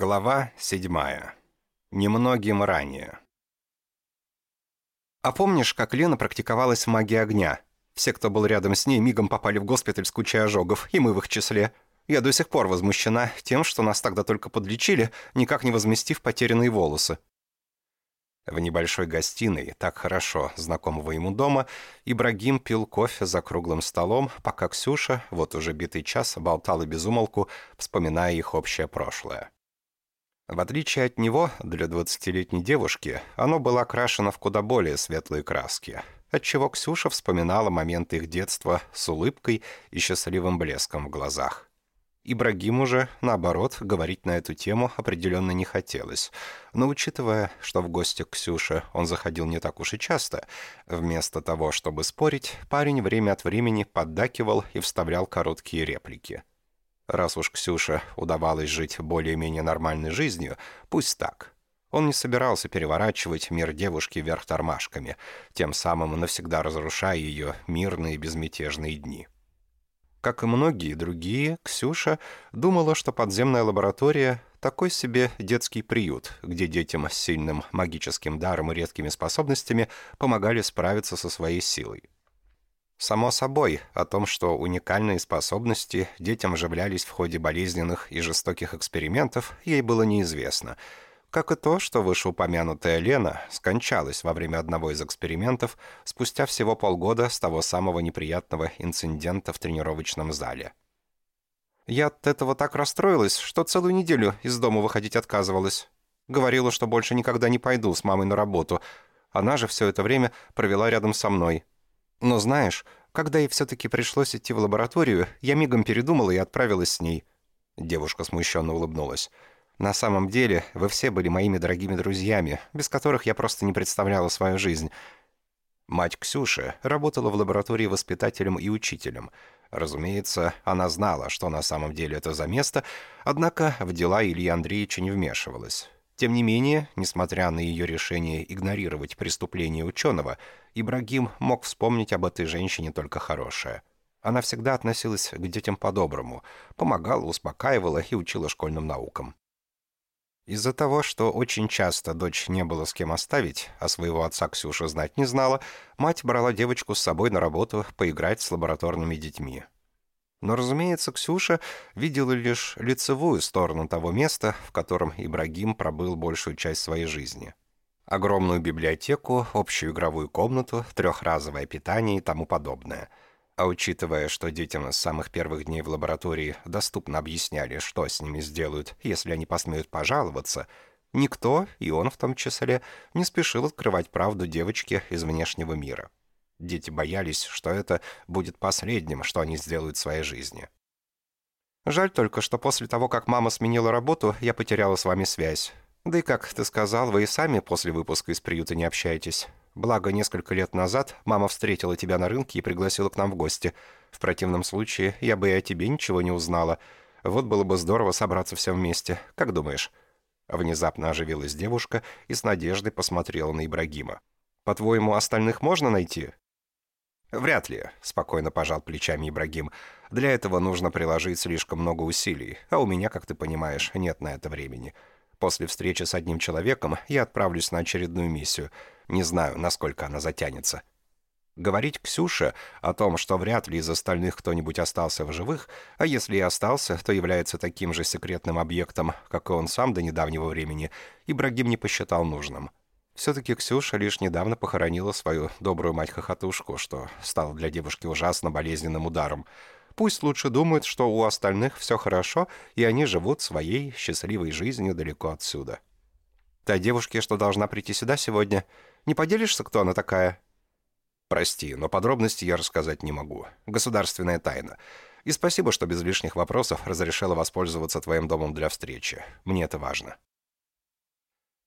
Глава седьмая. Немногим ранее. А помнишь, как Лена практиковалась в магии огня? Все, кто был рядом с ней, мигом попали в госпиталь с кучей ожогов, и мы в их числе. Я до сих пор возмущена тем, что нас тогда только подлечили, никак не возместив потерянные волосы. В небольшой гостиной, так хорошо знакомого ему дома, Ибрагим пил кофе за круглым столом, пока Ксюша, вот уже битый час, болтала без умолку, вспоминая их общее прошлое. В отличие от него, для двадцатилетней девушки, оно было окрашено в куда более светлые краски, отчего Ксюша вспоминала моменты их детства с улыбкой и счастливым блеском в глазах. Ибрагиму же, наоборот, говорить на эту тему определенно не хотелось. Но учитывая, что в гости к Ксюше он заходил не так уж и часто, вместо того, чтобы спорить, парень время от времени поддакивал и вставлял короткие реплики. Раз уж Ксюше удавалось жить более-менее нормальной жизнью, пусть так. Он не собирался переворачивать мир девушки вверх тормашками, тем самым навсегда разрушая ее мирные безмятежные дни. Как и многие другие, Ксюша думала, что подземная лаборатория – такой себе детский приют, где детям с сильным магическим даром и редкими способностями помогали справиться со своей силой. Само собой, о том, что уникальные способности детям вживлялись в ходе болезненных и жестоких экспериментов, ей было неизвестно – как и то, что вышеупомянутая Лена скончалась во время одного из экспериментов спустя всего полгода с того самого неприятного инцидента в тренировочном зале. Я от этого так расстроилась, что целую неделю из дома выходить отказывалась. Говорила, что больше никогда не пойду с мамой на работу. Она же все это время провела рядом со мной. Но знаешь, когда ей все-таки пришлось идти в лабораторию, я мигом передумала и отправилась с ней. Девушка смущенно улыбнулась. На самом деле, вы все были моими дорогими друзьями, без которых я просто не представляла свою жизнь. Мать Ксюши работала в лаборатории воспитателем и учителем. Разумеется, она знала, что на самом деле это за место, однако в дела Ильи Андреевича не вмешивалась. Тем не менее, несмотря на ее решение игнорировать преступление ученого, Ибрагим мог вспомнить об этой женщине только хорошее. Она всегда относилась к детям по-доброму, помогала, успокаивала и учила школьным наукам. Из-за того, что очень часто дочь не было с кем оставить, а своего отца Ксюша знать не знала, мать брала девочку с собой на работу поиграть с лабораторными детьми. Но, разумеется, Ксюша видела лишь лицевую сторону того места, в котором Ибрагим пробыл большую часть своей жизни. Огромную библиотеку, общую игровую комнату, трехразовое питание и тому подобное – а учитывая, что детям с самых первых дней в лаборатории доступно объясняли, что с ними сделают, если они посмеют пожаловаться, никто, и он в том числе, не спешил открывать правду девочке из внешнего мира. Дети боялись, что это будет последним, что они сделают в своей жизни. Жаль только, что после того, как мама сменила работу, я потеряла с вами связь. Да и как ты сказал, вы и сами после выпуска из приюта не общаетесь. Благо, несколько лет назад мама встретила тебя на рынке и пригласила к нам в гости. В противном случае я бы и о тебе ничего не узнала. Вот было бы здорово собраться все вместе. Как думаешь?» Внезапно оживилась девушка и с надеждой посмотрела на Ибрагима. «По-твоему, остальных можно найти?» «Вряд ли», — спокойно пожал плечами Ибрагим. «Для этого нужно приложить слишком много усилий, а у меня, как ты понимаешь, нет на это времени. После встречи с одним человеком я отправлюсь на очередную миссию — не знаю, насколько она затянется. Говорить Ксюше о том, что вряд ли из остальных кто-нибудь остался в живых, а если и остался, то является таким же секретным объектом, как и он сам до недавнего времени, Ибрагим не посчитал нужным. Все-таки Ксюша лишь недавно похоронила свою добрую мать-хохотушку, что стало для девушки ужасно болезненным ударом. Пусть лучше думают, что у остальных все хорошо, и они живут своей счастливой жизнью далеко отсюда. Та девушке, что должна прийти сюда сегодня, не поделишься, кто она такая?» «Прости, но подробности я рассказать не могу. Государственная тайна. И спасибо, что без лишних вопросов разрешила воспользоваться твоим домом для встречи. Мне это важно».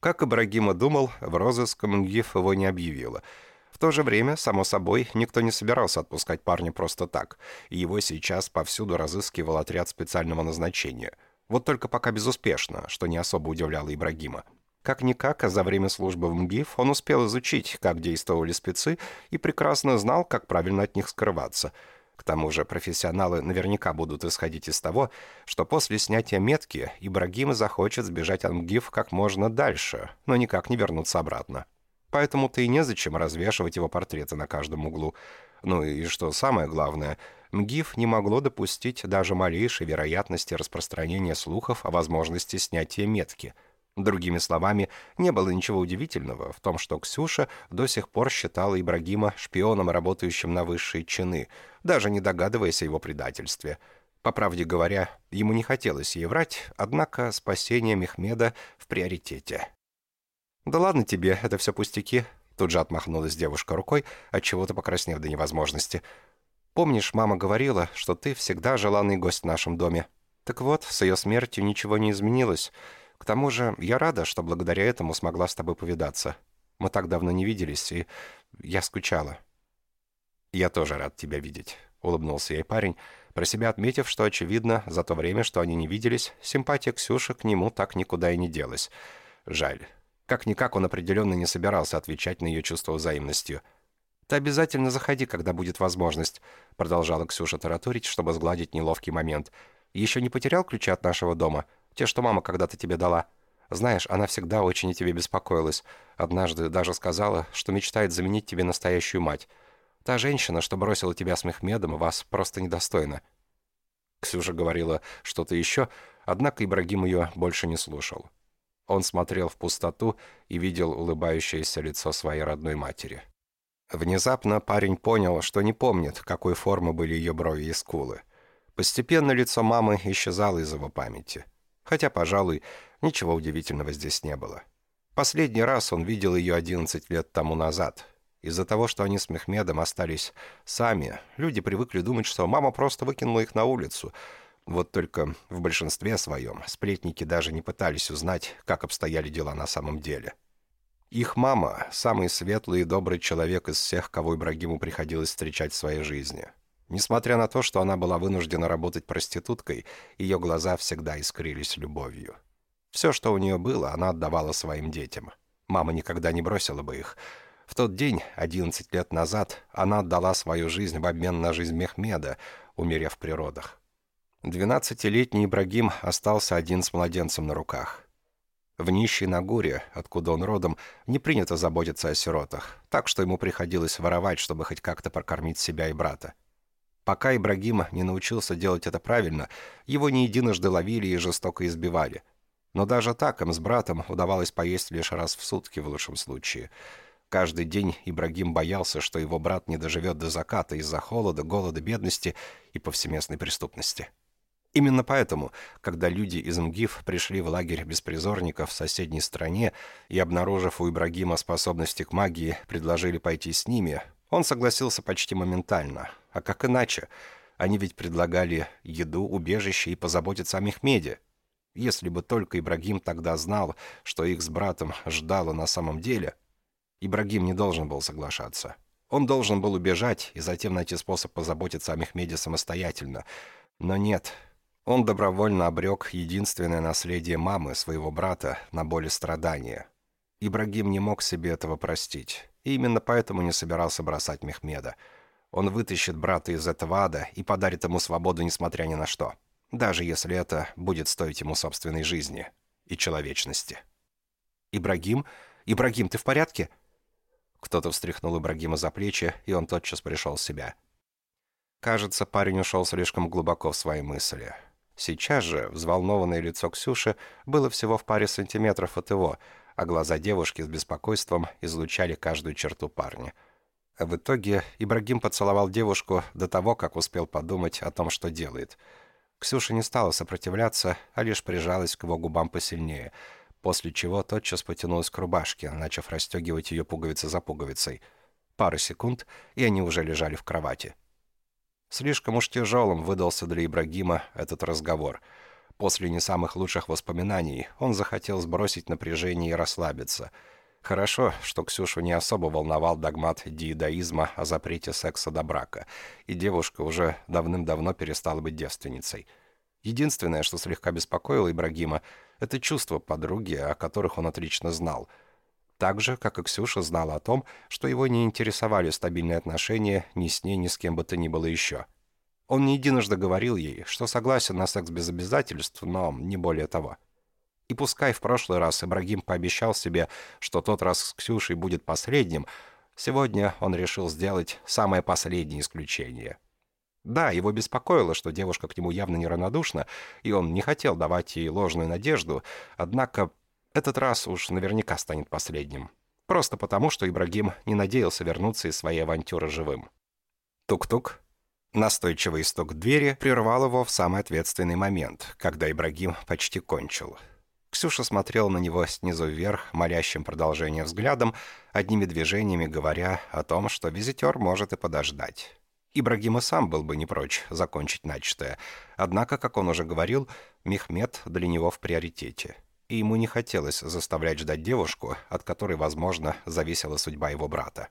Как Ибрагима думал, в розыск МГИФ его не объявила. В то же время, само собой, никто не собирался отпускать парня просто так, его сейчас повсюду разыскивал отряд специального назначения. Вот только пока безуспешно, что не особо удивляло Ибрагима. Как-никак, а за время службы в МГИФ он успел изучить, как действовали спецы, и прекрасно знал, как правильно от них скрываться. К тому же профессионалы наверняка будут исходить из того, что после снятия метки Ибрагим захочет сбежать от МГИФ как можно дальше, но никак не вернуться обратно. Поэтому-то и незачем развешивать его портреты на каждом углу. Ну и что самое главное, МГИФ не могло допустить даже малейшей вероятности распространения слухов о возможности снятия метки – Другими словами, не было ничего удивительного в том, что Ксюша до сих пор считала Ибрагима шпионом, работающим на высшие чины, даже не догадываясь о его предательстве. По правде говоря, ему не хотелось ей врать, однако спасение Мехмеда в приоритете. «Да ладно тебе, это все пустяки», — тут же отмахнулась девушка рукой, отчего-то покраснев до невозможности. «Помнишь, мама говорила, что ты всегда желанный гость в нашем доме? Так вот, с ее смертью ничего не изменилось». К тому же я рада, что благодаря этому смогла с тобой повидаться. Мы так давно не виделись, и я скучала». «Я тоже рад тебя видеть», — улыбнулся ей парень, про себя отметив, что, очевидно, за то время, что они не виделись, симпатия Ксюши к нему так никуда и не делась. Жаль. Как-никак он определенно не собирался отвечать на ее чувство взаимностью. «Ты обязательно заходи, когда будет возможность», — продолжала Ксюша тараторить, чтобы сгладить неловкий момент. «Еще не потерял ключи от нашего дома? Те, что мама когда-то тебе дала. Знаешь, она всегда очень о тебе беспокоилась. Однажды даже сказала, что мечтает заменить тебе настоящую мать. Та женщина, что бросила тебя с Мехмедом, вас просто недостойна». Ксюша говорила что-то еще, однако Ибрагим ее больше не слушал. Он смотрел в пустоту и видел улыбающееся лицо своей родной матери. Внезапно парень понял, что не помнит, какой формы были ее брови и скулы. Постепенно лицо мамы исчезало из его памяти. Хотя, пожалуй, ничего удивительного здесь не было. Последний раз он видел ее 11 лет тому назад. Из-за того, что они с Мехмедом остались сами, люди привыкли думать, что мама просто выкинула их на улицу. Вот только в большинстве своем сплетники даже не пытались узнать, как обстояли дела на самом деле. Их мама – самый светлый и добрый человек из всех, кого Ибрагиму приходилось встречать в своей жизни – Несмотря на то, что она была вынуждена работать проституткой, ее глаза всегда искрились любовью. Все, что у нее было, она отдавала своим детям. Мама никогда не бросила бы их. В тот день, 11 лет назад, она отдала свою жизнь в обмен на жизнь Мехмеда, умерев в природах. Двенадцатилетний Ибрагим остался один с младенцем на руках. В нищей Нагуре, откуда он родом, не принято заботиться о сиротах, так что ему приходилось воровать, чтобы хоть как-то прокормить себя и брата. Пока Ибрагим не научился делать это правильно, его не единожды ловили и жестоко избивали. Но даже так им с братом удавалось поесть лишь раз в сутки в лучшем случае. Каждый день Ибрагим боялся, что его брат не доживет до заката из-за холода, голода, бедности и повсеместной преступности. Именно поэтому, когда люди из МГИФ пришли в лагерь беспризорников в соседней стране и, обнаружив у Ибрагима способности к магии, предложили пойти с ними, он согласился почти моментально. А как иначе? Они ведь предлагали еду, убежище и позаботиться о Мехмеде. Если бы только Ибрагим тогда знал, что их с братом ждало на самом деле, Ибрагим не должен был соглашаться. Он должен был убежать и затем найти способ позаботиться о Мехмеде самостоятельно. Но нет. Он добровольно обрек единственное наследие мамы, своего брата, на боль и страдания. Ибрагим не мог себе этого простить и именно поэтому не собирался бросать Мехмеда. Он вытащит брата из этого ада и подарит ему свободу, несмотря ни на что. Даже если это будет стоить ему собственной жизни и человечности. «Ибрагим? Ибрагим, ты в порядке?» Кто-то встряхнул Ибрагима за плечи, и он тотчас пришел в себя. Кажется, парень ушел слишком глубоко в свои мысли. Сейчас же взволнованное лицо Ксюши было всего в паре сантиметров от его, а глаза девушки с беспокойством излучали каждую черту парня. В итоге Ибрагим поцеловал девушку до того, как успел подумать о том, что делает. Ксюша не стала сопротивляться, а лишь прижалась к его губам посильнее, после чего тотчас потянулась к рубашке, начав расстегивать ее пуговица за пуговицей. Пару секунд, и они уже лежали в кровати. Слишком уж тяжелым выдался для Ибрагима этот разговор — После не самых лучших воспоминаний он захотел сбросить напряжение и расслабиться. Хорошо, что Ксюшу не особо волновал догмат диедаизма о запрете секса до брака, и девушка уже давным-давно перестала быть девственницей. Единственное, что слегка беспокоило Ибрагима, это чувства подруги, о которых он отлично знал. Так же, как и Ксюша знала о том, что его не интересовали стабильные отношения ни с ней, ни с кем бы то ни было еще. Он не единожды говорил ей, что согласен на секс без обязательств, но не более того. И пускай в прошлый раз Ибрагим пообещал себе, что тот раз с Ксюшей будет последним, сегодня он решил сделать самое последнее исключение. Да, его беспокоило, что девушка к нему явно неравнодушна, и он не хотел давать ей ложную надежду, однако этот раз уж наверняка станет последним. Просто потому, что Ибрагим не надеялся вернуться из своей авантюры живым. Тук-тук. Настойчивый стук двери прервал его в самый ответственный момент, когда Ибрагим почти кончил. Ксюша смотрела на него снизу вверх, молящим продолжение взглядом, одними движениями говоря о том, что визитер может и подождать. Ибрагим и сам был бы не прочь закончить начатое. Однако, как он уже говорил, Мехмед для него в приоритете. И ему не хотелось заставлять ждать девушку, от которой, возможно, зависела судьба его брата.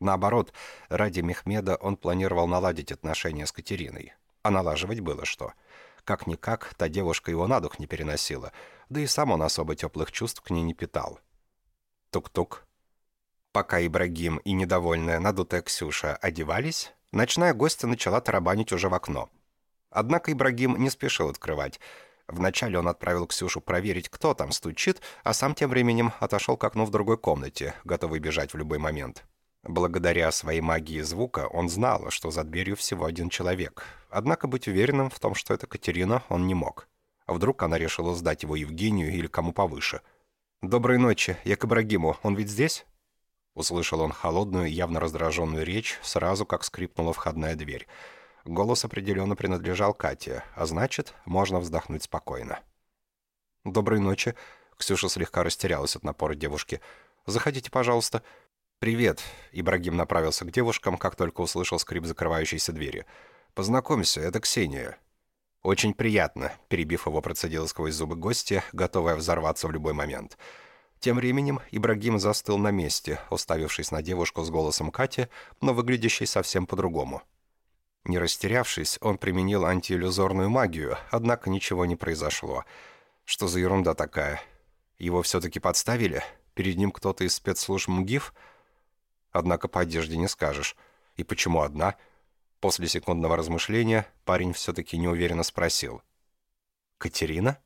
Наоборот, ради Мехмеда он планировал наладить отношения с Катериной. А налаживать было что. Как-никак, та девушка его на дух не переносила — да и сам он особо теплых чувств к ней не питал. Тук-тук. Пока Ибрагим и недовольная надутая Ксюша одевались, ночная гостья начала тарабанить уже в окно. Однако Ибрагим не спешил открывать. Вначале он отправил Ксюшу проверить, кто там стучит, а сам тем временем отошел к окну в другой комнате, готовый бежать в любой момент. Благодаря своей магии звука он знал, что за дверью всего один человек. Однако быть уверенным в том, что это Катерина, он не мог. А вдруг она решила сдать его Евгению или кому повыше? «Доброй ночи, я к Ибрагиму. Он ведь здесь?» Услышал он холодную, явно раздраженную речь, сразу как скрипнула входная дверь. Голос определенно принадлежал Кате, а значит, можно вздохнуть спокойно. «Доброй ночи». Ксюша слегка растерялась от напора девушки. «Заходите, пожалуйста». «Привет», — Ибрагим направился к девушкам, как только услышал скрип закрывающейся двери. «Познакомься, это Ксения. «Очень приятно», — перебив его, процедила сквозь зубы гостья, готовая взорваться в любой момент. Тем временем Ибрагим застыл на месте, уставившись на девушку с голосом Кати, но выглядящей совсем по-другому. Не растерявшись, он применил антииллюзорную магию, однако ничего не произошло. Что за ерунда такая? Его все-таки подставили? Перед ним кто-то из спецслужб МГИФ? Однако по одежде не скажешь. И почему одна? — После секундного размышления парень все-таки неуверенно спросил. «Катерина?»